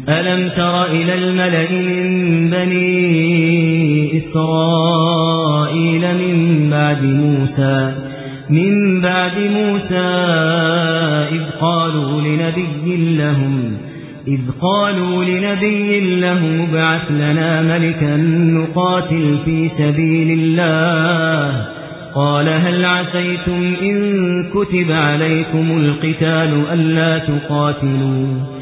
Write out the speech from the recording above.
ألم تر إلى الملأ من بني إسرائيل من بعد موسى من بعد موسى إذ قالوا لنبي لهم إذ قالوا لنبي له بعث لنا ملكا نقاتل في سبيل الله. قال هل عسيتم إن كتب عليكم القتال ألا تقاتلوا؟